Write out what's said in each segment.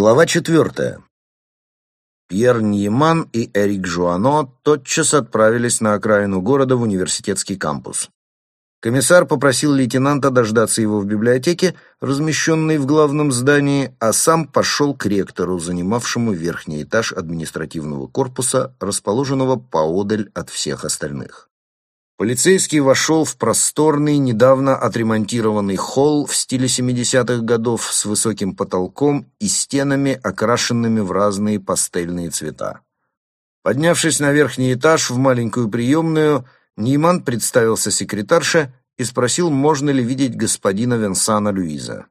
Глава четвертая. Пьер Ньеман и Эрик Жуано тотчас отправились на окраину города в университетский кампус. Комиссар попросил лейтенанта дождаться его в библиотеке, размещенной в главном здании, а сам пошел к ректору, занимавшему верхний этаж административного корпуса, расположенного поодаль от всех остальных. Полицейский вошел в просторный, недавно отремонтированный холл в стиле 70-х годов с высоким потолком и стенами, окрашенными в разные пастельные цвета. Поднявшись на верхний этаж в маленькую приемную, Нейман представился секретарше и спросил, можно ли видеть господина Венсана Люиза.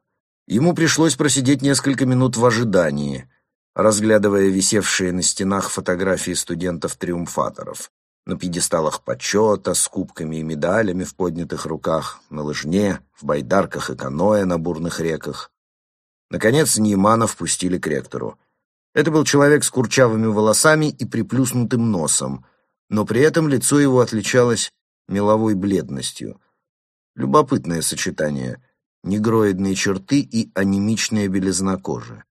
Ему пришлось просидеть несколько минут в ожидании, разглядывая висевшие на стенах фотографии студентов-триумфаторов на пьедесталах почета, с кубками и медалями в поднятых руках, на лыжне, в байдарках и каноэ на бурных реках. Наконец Неймана впустили к ректору. Это был человек с курчавыми волосами и приплюснутым носом, но при этом лицо его отличалось меловой бледностью. Любопытное сочетание — негроидные черты и анемичная белизна кожи.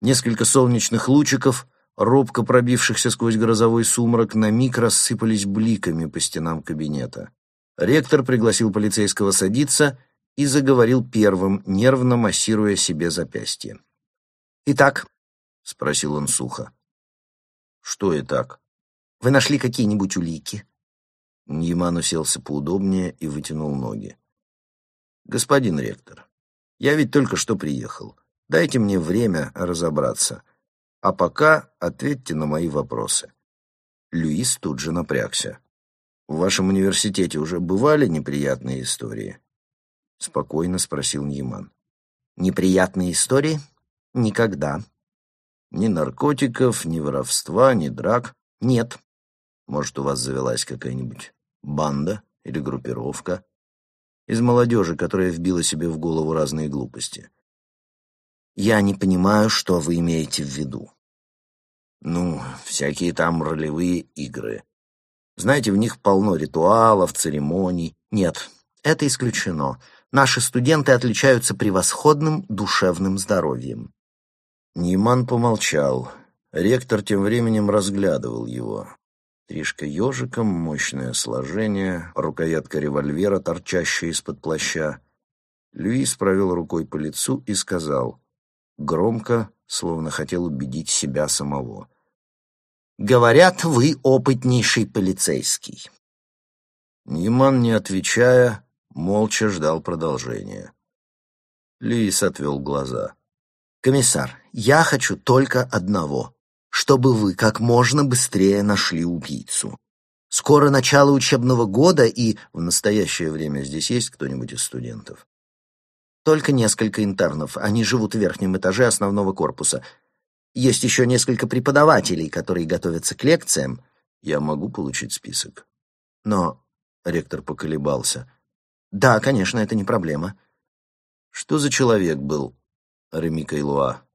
Несколько солнечных лучиков робко пробившихся сквозь грозовой сумрак, на миг рассыпались бликами по стенам кабинета. Ректор пригласил полицейского садиться и заговорил первым, нервно массируя себе запястье. «Итак?» — спросил он сухо. «Что и так? Вы нашли какие-нибудь улики?» Ньяман уселся поудобнее и вытянул ноги. «Господин ректор, я ведь только что приехал. Дайте мне время разобраться. А пока ответьте на мои вопросы». Люис тут же напрягся. «В вашем университете уже бывали неприятные истории?» Спокойно спросил Ньяман. «Неприятные истории? Никогда». «Ни наркотиков, ни воровства, ни драк?» «Нет». «Может, у вас завелась какая-нибудь банда или группировка?» «Из молодежи, которая вбила себе в голову разные глупости?» Я не понимаю, что вы имеете в виду. Ну, всякие там ролевые игры. Знаете, в них полно ритуалов, церемоний. Нет, это исключено. Наши студенты отличаются превосходным душевным здоровьем. Ниман помолчал. Ректор тем временем разглядывал его. Тришка ежиком, мощное сложение, рукоятка револьвера, торчащая из-под плаща. Люис провел рукой по лицу и сказал, громко, словно хотел убедить себя самого. «Говорят, вы опытнейший полицейский». Ниман, не отвечая, молча ждал продолжения. Лис отвел глаза. «Комиссар, я хочу только одного, чтобы вы как можно быстрее нашли убийцу. Скоро начало учебного года, и в настоящее время здесь есть кто-нибудь из студентов?» Только несколько интернов. Они живут в верхнем этаже основного корпуса. Есть еще несколько преподавателей, которые готовятся к лекциям. Я могу получить список. Но... Ректор поколебался. Да, конечно, это не проблема. Что за человек был Реми Кайлуа?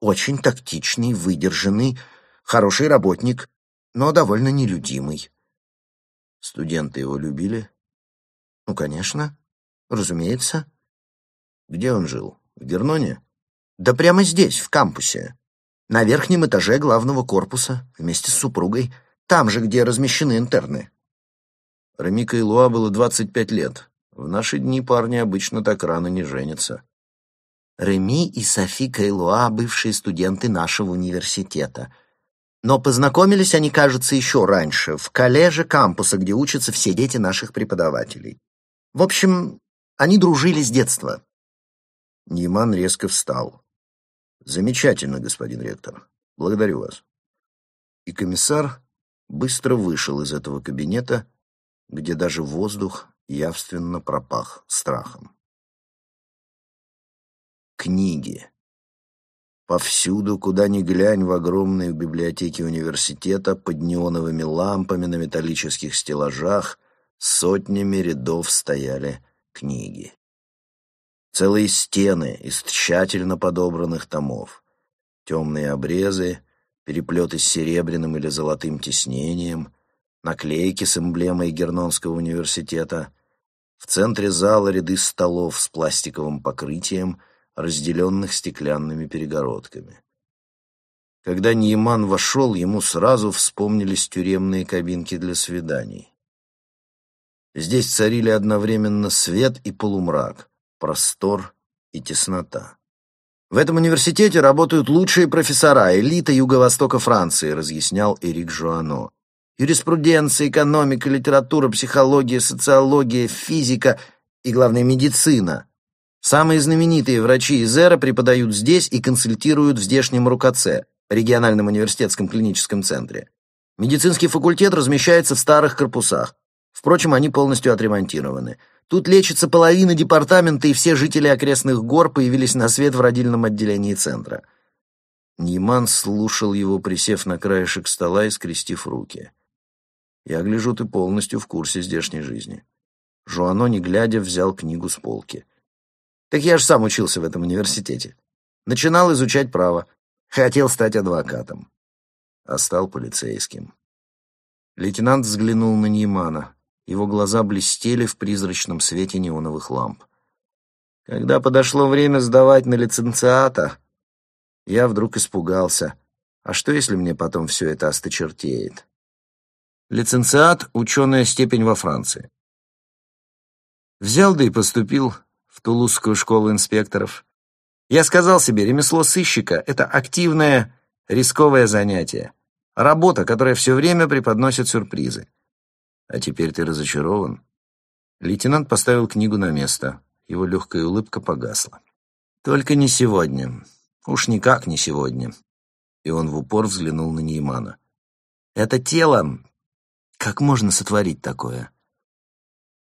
Очень тактичный, выдержанный, хороший работник, но довольно нелюдимый. Студенты его любили? Ну, конечно, разумеется. Где он жил? В Герноне? Да прямо здесь, в кампусе. На верхнем этаже главного корпуса, вместе с супругой. Там же, где размещены интерны. Реми Кайлуа было 25 лет. В наши дни парни обычно так рано не женятся. Реми и Софи Кайлуа — бывшие студенты нашего университета. Но познакомились они, кажется, еще раньше, в коллеже кампуса, где учатся все дети наших преподавателей. В общем, они дружили с детства. Нейман резко встал. «Замечательно, господин ректор. Благодарю вас». И комиссар быстро вышел из этого кабинета, где даже воздух явственно пропах страхом. Книги. Повсюду, куда ни глянь, в огромной библиотеке университета под неоновыми лампами на металлических стеллажах сотнями рядов стояли книги. Целые стены из тщательно подобранных томов. Темные обрезы, переплеты с серебряным или золотым тиснением, наклейки с эмблемой Гернонского университета. В центре зала ряды столов с пластиковым покрытием, разделенных стеклянными перегородками. Когда Нейман вошел, ему сразу вспомнились тюремные кабинки для свиданий. Здесь царили одновременно свет и полумрак, простор и теснота. В этом университете работают лучшие профессора, элита Юго-Востока Франции, разъяснял Эрик Жуано. Юриспруденция, экономика, литература, психология, социология, физика и, главное, медицина. Самые знаменитые врачи из Эра преподают здесь и консультируют в здешнем РУКЦ, региональном университетском клиническом центре. Медицинский факультет размещается в старых корпусах. Впрочем, они полностью отремонтированы. Тут лечится половина департамента, и все жители окрестных гор появились на свет в родильном отделении центра. Ниман слушал его, присев на краешек стола и скрестив руки. «Я гляжу, ты полностью в курсе здешней жизни». Жуано, не глядя, взял книгу с полки. «Так я же сам учился в этом университете. Начинал изучать право. Хотел стать адвокатом. А стал полицейским». Лейтенант взглянул на Нимана. Его глаза блестели в призрачном свете неоновых ламп. Когда подошло время сдавать на лиценциата, я вдруг испугался. А что, если мне потом все это осточертеет? Лиценциат — ученая степень во Франции. Взял да и поступил в Тулузскую школу инспекторов. Я сказал себе, ремесло сыщика — это активное, рисковое занятие. Работа, которая все время преподносит сюрпризы. А теперь ты разочарован?» Лейтенант поставил книгу на место. Его легкая улыбка погасла. «Только не сегодня. Уж никак не сегодня». И он в упор взглянул на Неймана. «Это тело... Как можно сотворить такое?»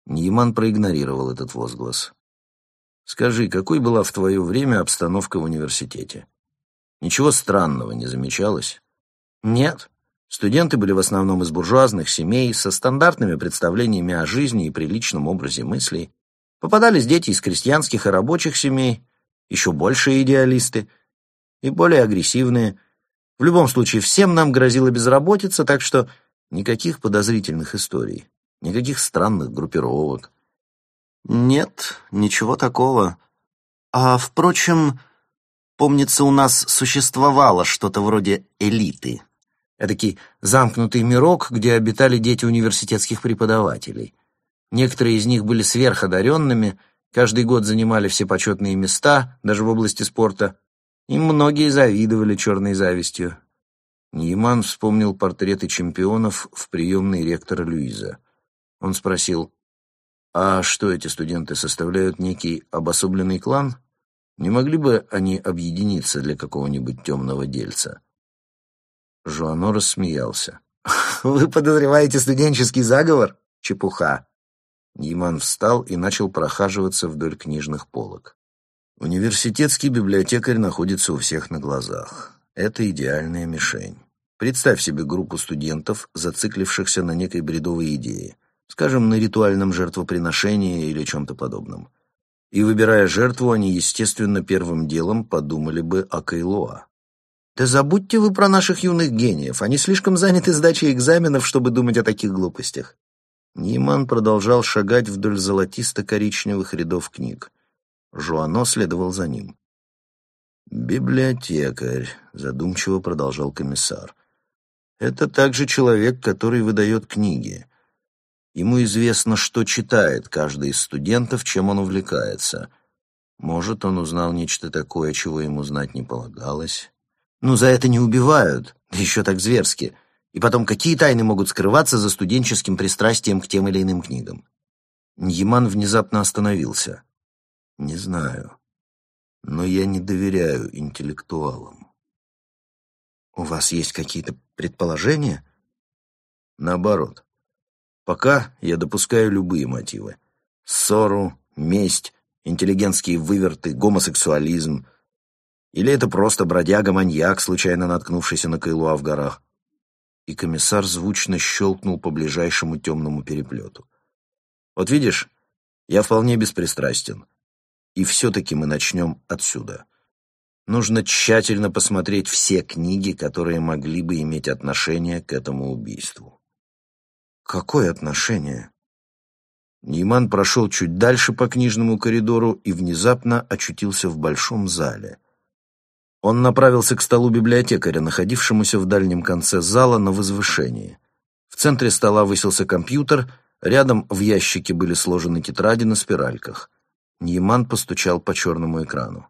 Нейман проигнорировал этот возглас. «Скажи, какой была в твое время обстановка в университете? Ничего странного не замечалось?» «Нет. Студенты были в основном из буржуазных семей, со стандартными представлениями о жизни и приличном образе мыслей. Попадались дети из крестьянских и рабочих семей, еще большие идеалисты и более агрессивные. В любом случае, всем нам грозила безработица, так что никаких подозрительных историй, никаких странных группировок. Нет, ничего такого. А, впрочем, помнится, у нас существовало что-то вроде элиты. Эдакий замкнутый мирок, где обитали дети университетских преподавателей. Некоторые из них были сверходаренными, каждый год занимали все почетные места, даже в области спорта. Им многие завидовали черной завистью. Нейман вспомнил портреты чемпионов в приемной ректора Люиза. Он спросил, а что эти студенты составляют некий обособленный клан? Не могли бы они объединиться для какого-нибудь темного дельца? Жуано рассмеялся. «Вы подозреваете студенческий заговор? Чепуха!» Нейман встал и начал прохаживаться вдоль книжных полок. Университетский библиотекарь находится у всех на глазах. Это идеальная мишень. Представь себе группу студентов, зациклившихся на некой бредовой идее, скажем, на ритуальном жертвоприношении или чем-то подобном. И выбирая жертву, они, естественно, первым делом подумали бы о Кайлоа. Да забудьте вы про наших юных гениев. Они слишком заняты сдачей экзаменов, чтобы думать о таких глупостях. Ниман продолжал шагать вдоль золотисто-коричневых рядов книг. Жуано следовал за ним. «Библиотекарь», — задумчиво продолжал комиссар. «Это также человек, который выдает книги. Ему известно, что читает каждый из студентов, чем он увлекается. Может, он узнал нечто такое, чего ему знать не полагалось. Ну, за это не убивают, да еще так зверски. И потом, какие тайны могут скрываться за студенческим пристрастием к тем или иным книгам? Ньяман внезапно остановился. Не знаю, но я не доверяю интеллектуалам. У вас есть какие-то предположения? Наоборот. Пока я допускаю любые мотивы. Ссору, месть, интеллигентские выверты, гомосексуализм — или это просто бродяга-маньяк, случайно наткнувшийся на Кайлуа в горах? И комиссар звучно щелкнул по ближайшему темному переплету. Вот видишь, я вполне беспристрастен. И все-таки мы начнем отсюда. Нужно тщательно посмотреть все книги, которые могли бы иметь отношение к этому убийству. Какое отношение? Нейман прошел чуть дальше по книжному коридору и внезапно очутился в большом зале. Он направился к столу библиотекаря, находившемуся в дальнем конце зала на возвышении. В центре стола высился компьютер, рядом в ящике были сложены тетради на спиральках. Нейман постучал по черному экрану.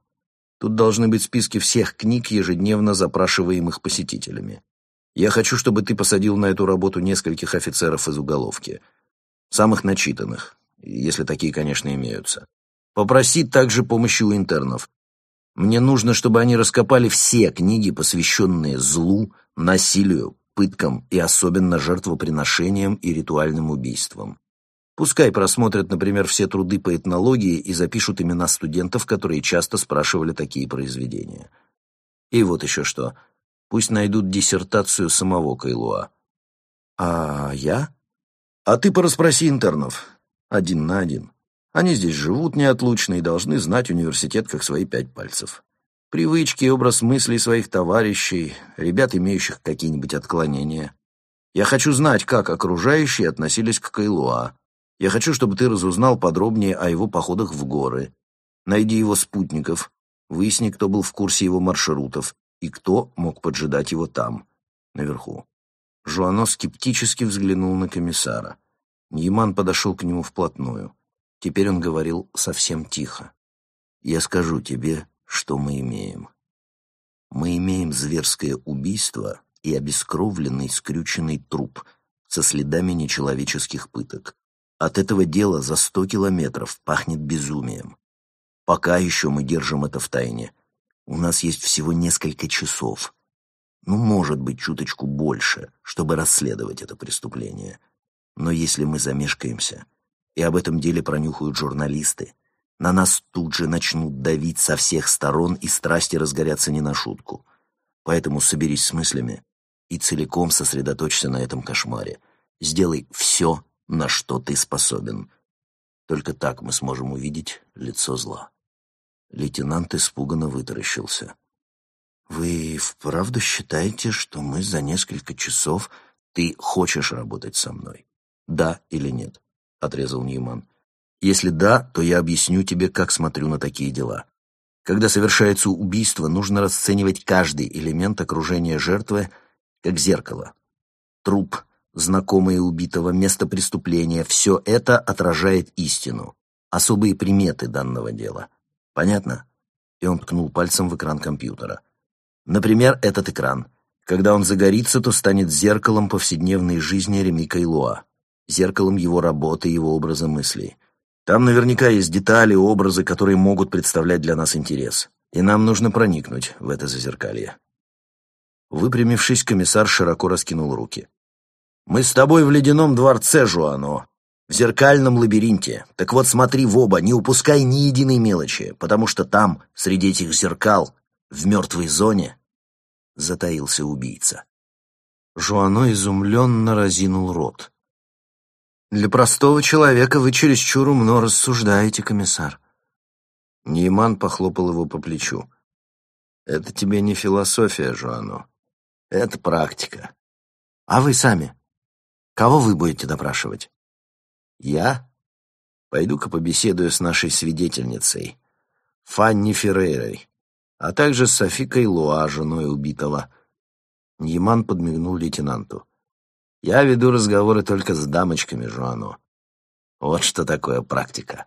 Тут должны быть списки всех книг, ежедневно запрашиваемых посетителями. Я хочу, чтобы ты посадил на эту работу нескольких офицеров из уголовки. Самых начитанных, если такие, конечно, имеются. Попроси также помощи у интернов. Мне нужно, чтобы они раскопали все книги, посвященные злу, насилию, пыткам и особенно жертвоприношениям и ритуальным убийствам. Пускай просмотрят, например, все труды по этнологии и запишут имена студентов, которые часто спрашивали такие произведения. И вот еще что. Пусть найдут диссертацию самого Кайлуа. А я? А ты порасспроси интернов. Один на один. Они здесь живут неотлучно и должны знать университет как свои пять пальцев. Привычки и образ мыслей своих товарищей, ребят, имеющих какие-нибудь отклонения. Я хочу знать, как окружающие относились к Кайлуа, я хочу, чтобы ты разузнал подробнее о его походах в горы. Найди его спутников, выясни, кто был в курсе его маршрутов и кто мог поджидать его там, наверху. Жуано скептически взглянул на комиссара. Ньяман подошел к нему вплотную. Теперь он говорил совсем тихо. «Я скажу тебе, что мы имеем. Мы имеем зверское убийство и обескровленный скрюченный труп со следами нечеловеческих пыток. От этого дела за сто километров пахнет безумием. Пока еще мы держим это в тайне. У нас есть всего несколько часов. Ну, может быть, чуточку больше, чтобы расследовать это преступление. Но если мы замешкаемся, и об этом деле пронюхают журналисты, на нас тут же начнут давить со всех сторон, и страсти разгорятся не на шутку. Поэтому соберись с мыслями и целиком сосредоточься на этом кошмаре. Сделай все, на что ты способен. Только так мы сможем увидеть лицо зла. Лейтенант испуганно вытаращился. «Вы вправду считаете, что мы за несколько часов... Ты хочешь работать со мной? Да или нет?» — отрезал Ньюман. «Если да, то я объясню тебе, как смотрю на такие дела. Когда совершается убийство, нужно расценивать каждый элемент окружения жертвы как зеркало. Труп знакомые убитого, место преступления — все это отражает истину, особые приметы данного дела. Понятно? И он ткнул пальцем в экран компьютера. Например, этот экран. Когда он загорится, то станет зеркалом повседневной жизни Реми Кайлуа, зеркалом его работы, его образа мыслей. Там наверняка есть детали, образы, которые могут представлять для нас интерес. И нам нужно проникнуть в это зазеркалье. Выпрямившись, комиссар широко раскинул руки. Мы с тобой в ледяном дворце, Жуано, в зеркальном лабиринте. Так вот смотри в оба, не упускай ни единой мелочи, потому что там, среди этих зеркал, в мертвой зоне, затаился убийца. Жуано изумленно разинул рот. «Для простого человека вы чересчур умно рассуждаете, комиссар». Нейман похлопал его по плечу. «Это тебе не философия, Жуано. Это практика. А вы сами Кого вы будете допрашивать? Я? Пойду-ка побеседую с нашей свидетельницей, Фанни Феррейрой, а также с Софикой Луа, женой убитого. Ньяман подмигнул лейтенанту. Я веду разговоры только с дамочками, Жуано. Вот что такое практика.